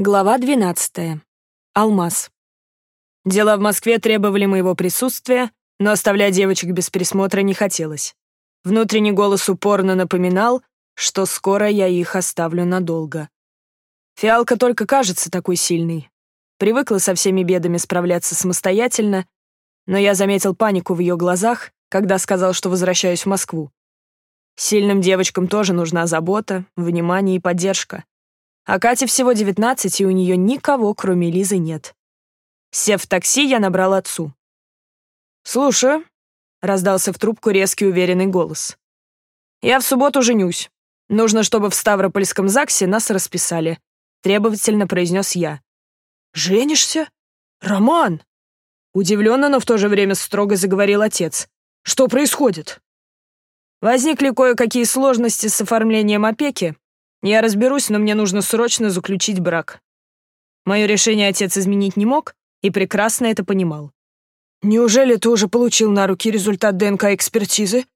Глава 12. Алмаз. Дела в Москве требовали моего присутствия, но оставлять девочек без присмотра не хотелось. Внутренний голос упорно напоминал, что скоро я их оставлю надолго. Фиалка только кажется такой сильной. Привыкла со всеми бедами справляться самостоятельно, но я заметил панику в ее глазах, когда сказал, что возвращаюсь в Москву. Сильным девочкам тоже нужна забота, внимание и поддержка. А Кате всего 19, и у нее никого, кроме Лизы, нет. Сев в такси, я набрал отцу. «Слушаю», — раздался в трубку резкий уверенный голос. «Я в субботу женюсь. Нужно, чтобы в Ставропольском ЗАГСе нас расписали», — требовательно произнес я. «Женишься? Роман!» Удивленно, но в то же время строго заговорил отец. «Что происходит?» Возникли кое-какие сложности с оформлением опеки, я разберусь, но мне нужно срочно заключить брак. Мое решение отец изменить не мог и прекрасно это понимал. Неужели ты уже получил на руки результат ДНК-экспертизы?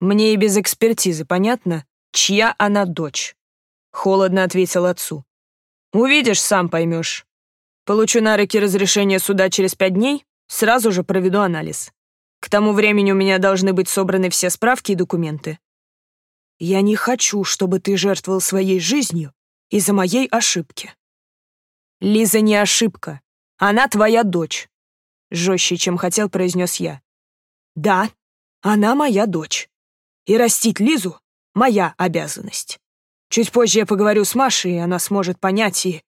Мне и без экспертизы понятно, чья она дочь. Холодно ответил отцу. Увидишь, сам поймешь. Получу на руки разрешение суда через пять дней, сразу же проведу анализ. К тому времени у меня должны быть собраны все справки и документы. Я не хочу, чтобы ты жертвовал своей жизнью из-за моей ошибки. Лиза не ошибка. Она твоя дочь. Жестче, чем хотел, произнес я. Да, она моя дочь. И растить Лизу — моя обязанность. Чуть позже я поговорю с Машей, и она сможет понять и...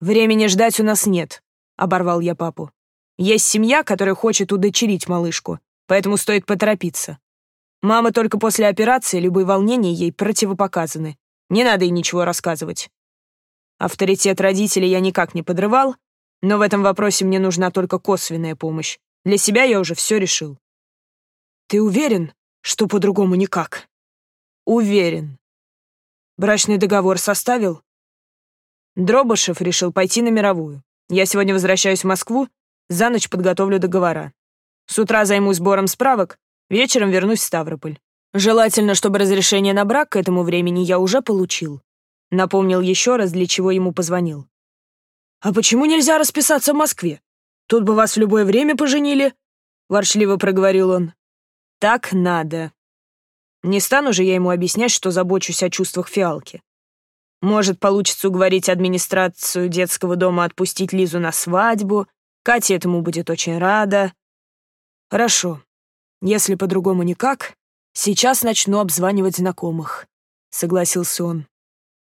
Времени ждать у нас нет, — оборвал я папу. Есть семья, которая хочет удочерить малышку, поэтому стоит поторопиться. Мама только после операции, любые волнения ей противопоказаны. Не надо ей ничего рассказывать. Авторитет родителей я никак не подрывал, но в этом вопросе мне нужна только косвенная помощь. Для себя я уже все решил. Ты уверен, что по-другому никак? Уверен. Брачный договор составил? Дробышев решил пойти на мировую. Я сегодня возвращаюсь в Москву, за ночь подготовлю договора. С утра займусь сбором справок, Вечером вернусь в Ставрополь. Желательно, чтобы разрешение на брак к этому времени я уже получил. Напомнил еще раз, для чего ему позвонил. «А почему нельзя расписаться в Москве? Тут бы вас в любое время поженили», — ворчливо проговорил он. «Так надо. Не стану же я ему объяснять, что забочусь о чувствах фиалки. Может, получится уговорить администрацию детского дома отпустить Лизу на свадьбу. Катя этому будет очень рада. Хорошо, если по-другому никак, сейчас начну обзванивать знакомых», — согласился он.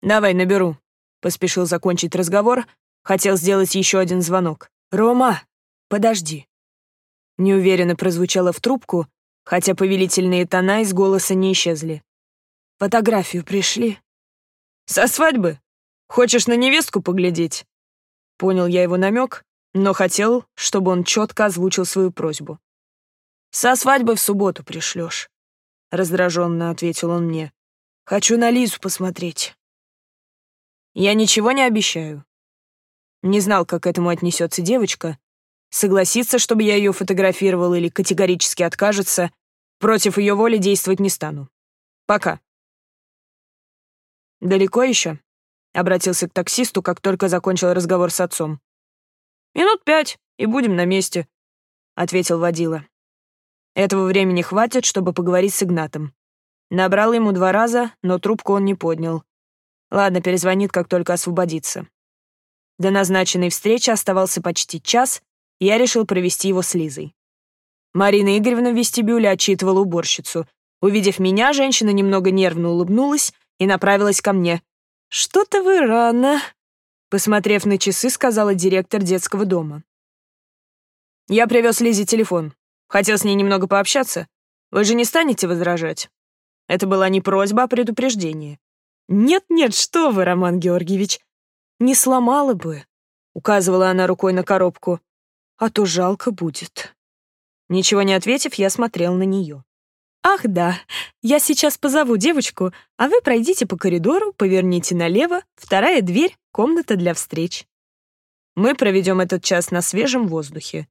«Давай, наберу», — поспешил закончить разговор, хотел сделать еще один звонок. «Рома, подожди». Неуверенно прозвучало в трубку, хотя повелительные тона из голоса не исчезли. «Фотографию пришли?» «Со свадьбы? Хочешь на невестку поглядеть?» Понял я его намек, но хотел, чтобы он четко озвучил свою просьбу. Со свадьбы в субботу пришлешь», — раздраженно ответил он мне. «Хочу на Лизу посмотреть». «Я ничего не обещаю». Не знал, как к этому отнесется девочка. Согласится, чтобы я ее фотографировал, или категорически откажется. Против ее воли действовать не стану. Пока. «Далеко еще?» — обратился к таксисту, как только закончил разговор с отцом. «Минут пять, и будем на месте», — ответил водила. Этого времени хватит, чтобы поговорить с Игнатом. Набрал ему два раза, но трубку он не поднял. Ладно, перезвонит, как только освободится. До назначенной встречи оставался почти час, и я решил провести его с Лизой. Марина Игоревна в вестибюле отчитывала уборщицу. Увидев меня, женщина немного нервно улыбнулась и направилась ко мне. «Что-то вы рано», — посмотрев на часы, сказала директор детского дома. «Я привез Лизе телефон. Хотел с ней немного пообщаться. Вы же не станете возражать? Это была не просьба, а предупреждение. «Нет-нет, что вы, Роман Георгиевич, не сломала бы», — указывала она рукой на коробку, «а то жалко будет». Ничего не ответив, я смотрел на нее. «Ах да, я сейчас позову девочку, а вы пройдите по коридору, поверните налево, вторая дверь, комната для встреч. Мы проведем этот час на свежем воздухе.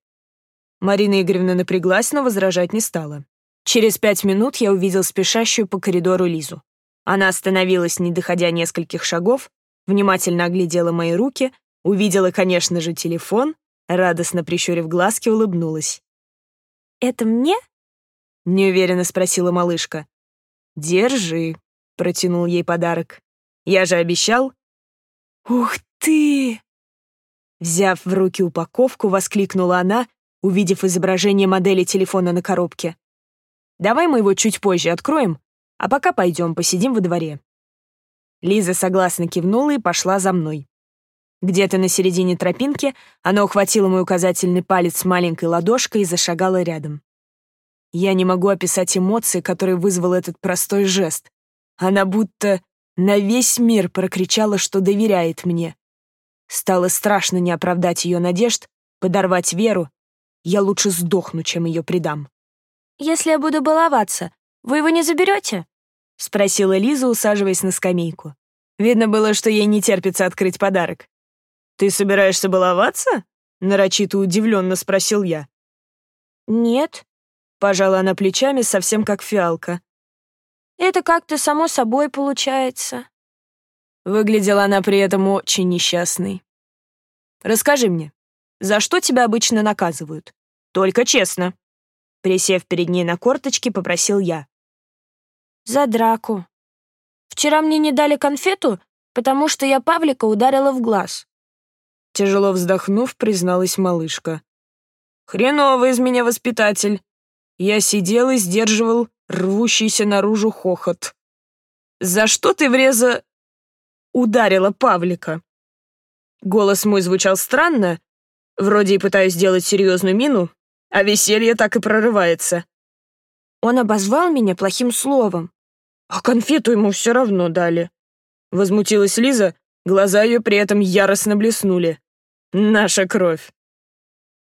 Марина Игоревна напряглась, но возражать не стала. Через пять минут я увидел спешащую по коридору Лизу. Она остановилась, не доходя нескольких шагов, внимательно оглядела мои руки, увидела, конечно же, телефон, радостно прищурив глазки, улыбнулась. «Это мне?» — неуверенно спросила малышка. «Держи», — протянул ей подарок. «Я же обещал». «Ух ты!» Взяв в руки упаковку, воскликнула она, увидев изображение модели телефона на коробке. «Давай мы его чуть позже откроем, а пока пойдем, посидим во дворе». Лиза согласно кивнула и пошла за мной. Где-то на середине тропинки она ухватила мой указательный палец маленькой ладошкой и зашагала рядом. Я не могу описать эмоции, которые вызвал этот простой жест. Она будто на весь мир прокричала, что доверяет мне. Стало страшно не оправдать ее надежд, подорвать веру. Я лучше сдохну, чем ее предам. «Если я буду баловаться, вы его не заберете?» — спросила Лиза, усаживаясь на скамейку. Видно было, что ей не терпится открыть подарок. «Ты собираешься баловаться?» — нарочито удивленно спросил я. «Нет», — пожала она плечами, совсем как фиалка. «Это как-то само собой получается». Выглядела она при этом очень несчастной. «Расскажи мне, за что тебя обычно наказывают? Только честно». Присев перед ней на корточки, попросил я. «За драку. Вчера мне не дали конфету, потому что я Павлика ударила в глаз. Тяжело вздохнув, призналась малышка. «Хреновый из меня воспитатель!» Я сидел и сдерживал рвущийся наружу хохот. «За что ты вреза...» ударила Павлика?» Голос мой звучал странно, вроде и пытаюсь сделать серьезную мину, а веселье так и прорывается. Он обозвал меня плохим словом, а конфету ему все равно дали. Возмутилась Лиза, глаза ее при этом яростно блеснули. Наша кровь.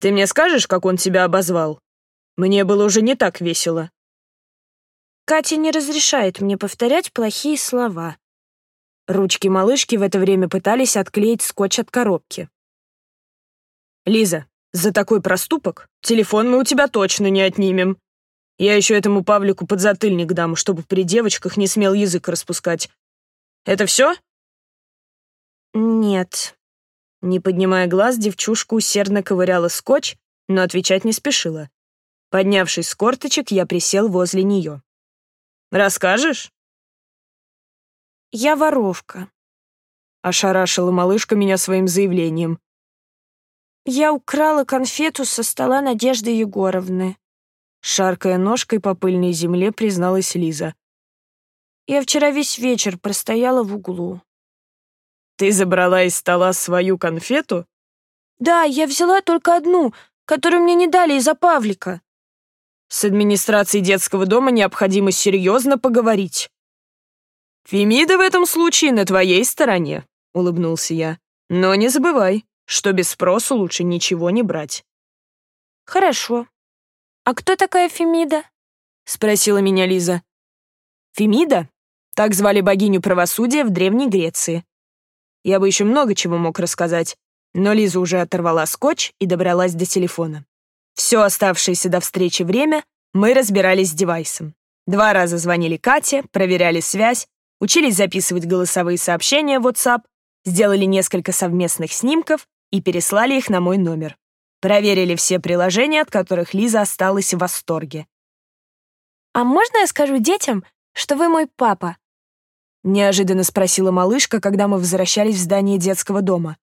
Ты мне скажешь, как он тебя обозвал? Мне было уже не так весело. Катя не разрешает мне повторять плохие слова. Ручки малышки в это время пытались отклеить скотч от коробки. «Лиза, за такой проступок телефон мы у тебя точно не отнимем. Я еще этому Павлику подзатыльник дам, чтобы при девочках не смел язык распускать. Это все?» «Нет», не поднимая глаз, девчушка усердно ковыряла скотч, но отвечать не спешила. Поднявшись с корточек, я присел возле нее. «Расскажешь?» «Я воровка», — ошарашила малышка меня своим заявлением. «Я украла конфету со стола Надежды Егоровны», — шаркая ножкой по пыльной земле, призналась Лиза. «Я вчера весь вечер простояла в углу. Ты забрала из стола свою конфету? Да, я взяла только одну, которую мне не дали из-за Павлика. С администрацией детского дома необходимо серьезно поговорить. Фемида в этом случае на твоей стороне, улыбнулся я. Но не забывай, что без спросу лучше ничего не брать. Хорошо. А кто такая Фемида? Спросила меня Лиза. Фемида? Так звали богиню правосудия в Древней Греции. Я бы еще много чего мог рассказать, но Лиза уже оторвала скотч и добралась до телефона. Все оставшееся до встречи время мы разбирались с девайсом. Два раза звонили Кате, проверяли связь, учились записывать голосовые сообщения в WhatsApp, сделали несколько совместных снимков и переслали их на мой номер. Проверили все приложения, от которых Лиза осталась в восторге. «А можно я скажу детям, что вы мой папа?» Неожиданно спросила малышка, когда мы возвращались в здание детского дома.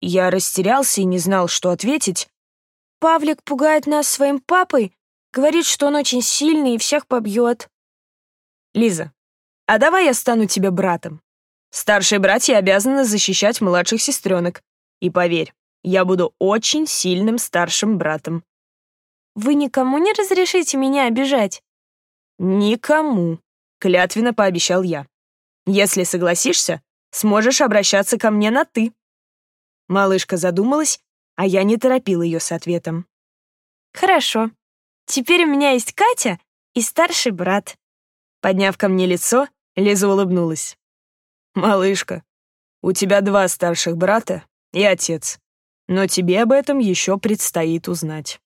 Я растерялся и не знал, что ответить. «Павлик пугает нас своим папой, говорит, что он очень сильный и всех побьет». «Лиза, а давай я стану тебе братом. Старшие братья обязаны защищать младших сестренок. И поверь, я буду очень сильным старшим братом». «Вы никому не разрешите меня обижать?» «Никому», — клятвенно пообещал я. Если согласишься, сможешь обращаться ко мне на «ты». Малышка задумалась, а я не торопил ее с ответом. «Хорошо. Теперь у меня есть Катя и старший брат». Подняв ко мне лицо, Лиза улыбнулась. «Малышка, у тебя два старших брата и отец, но тебе об этом еще предстоит узнать».